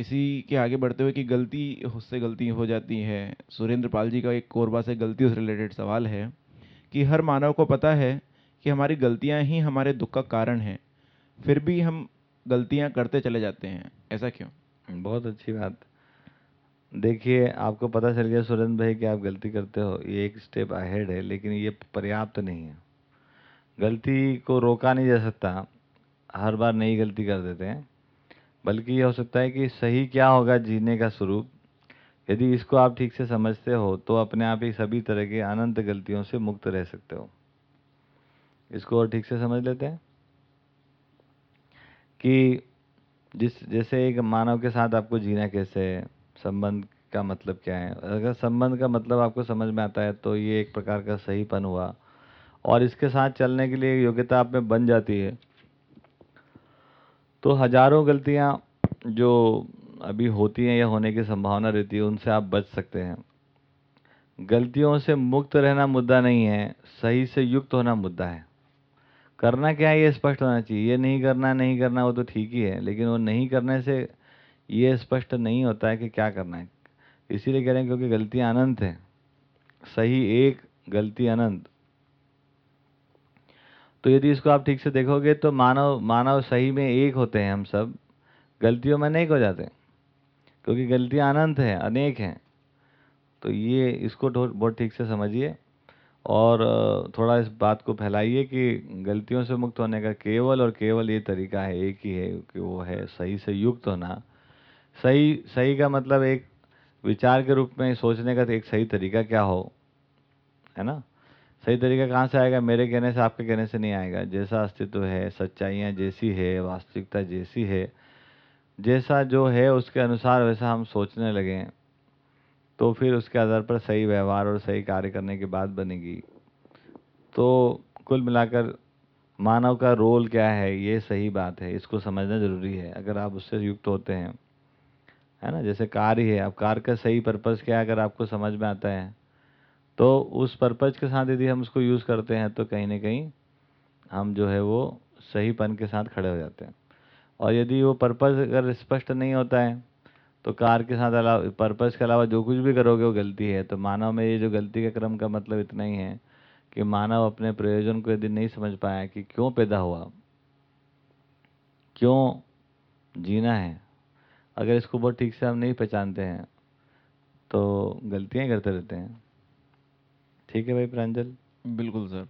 इसी के आगे बढ़ते हुए कि गलती उससे गलती हो जाती है। सुरेंद्र पाल जी का एक कोरबा से गलती से रिलेटेड सवाल है कि हर मानव को पता है कि हमारी गलतियाँ ही हमारे दुख का कारण हैं। फिर भी हम गलतियाँ करते चले जाते हैं। ऐसा क्यों? बहुत अच्छी बात। देखिए, आपको पता चल गया सुरेंद्र भाई कि आप गलती करते हो, ये एक स्टेप अहेड है, लेकिन ये पर्याप्त तो नहीं है। गलती को रोका नहीं जा सकता। हर बार नई गलती कर देते हैं। बल्कि ये हो सकता है कि सही क्या होगा जीने का स्वरूप। यदि इसको आप ठीक से समझते हो तो अपने आप ही सभी तरह के अनंत गलतियों से मुक्त रह सकते हो। इसको और ठीक से समझ लेते हैं? कि जिस, जैसे एक मानव के साथ आपको जीना कैसे है, संबंध का मतलब क्या है? अगर संबंध का मतलब आपको समझ में आता है तो ये एक प्रकार का सहीपन हुआ। और इसके साथ चलने के लिए योग्यता आप में बन जाती है। तो हज़ारों गलतियाँ जो अभी होती हैं या होने की संभावना रहती है, उनसे आप बच सकते हैं। गलतियों से मुक्त रहना मुद्दा नहीं है, सही से युक्त होना मुद्दा है। करना क्या है, ये स्पष्ट होना चाहिए। ये नहीं करना नहीं करना, वो तो ठीक ही है, लेकिन वो नहीं करने से ये स्पष्ट नहीं होता है कि क्या करना है। इसीलिए कह रहे हैं क्योंकि गलतियाँ अनंत है। सही एक, गलती अनंत। तो यदि इसको आप ठीक से देखोगे तो मानव मानव सही में एक होते हैं हम सब। गलतियों में नहीं हो जाते क्योंकि गलतियाँ अनंत हैं, अनेक हैं। तो ये इसको बहुत ठीक से समझिए। और थोड़ा इस बात को फैलाइए कि गलतियों से मुक्त होने का केवल और केवल ये तरीका है, एक ही है कि वो है सही से युक्त होना। सही सही का मतलब एक विचार के रूप में सोचने का एक सही तरीका क्या हो? है ना? सही तरीका कहाँ से आएगा? मेरे कहने से, आपके कहने से नहीं आएगा। जैसा अस्तित्व है, सच्चाइयाँ जैसी है, वास्तविकता जैसी है, जैसा जो है उसके अनुसार वैसा हम सोचने लगे तो फिर उसके आधार पर सही व्यवहार और सही कार्य करने की बात बनेगी। तो कुल मिलाकर मानव का रोल क्या है? ये सही बात है। इसको समझना ज़रूरी है। अगर आप उससे युक्त होते हैं, है ना? जैसे कार ही है। अब कार का सही पर्पज़ क्या है? अगर आपको समझ में आता है तो उस पर्पज़ के साथ यदि हम उसको यूज़ करते हैं तो कहीं ना कहीं हम जो है वो सहीपन के साथ खड़े हो जाते हैं। और यदि वो पर्पज़ अगर स्पष्ट नहीं होता है तो कार के साथ अलावा, पर्पज़ के अलावा जो कुछ भी करोगे वो गलती है। तो मानव में ये जो गलती के क्रम का मतलब इतना ही है कि मानव अपने प्रयोजन को यदि नहीं समझ पाया कि क्यों पैदा हुआ, क्यों जीना है, अगर इसको बहुत ठीक से हम नहीं पहचानते हैं तो गलतियाँ करते रहते हैं। ठीक है भाई प्रांजल। बिल्कुल सर।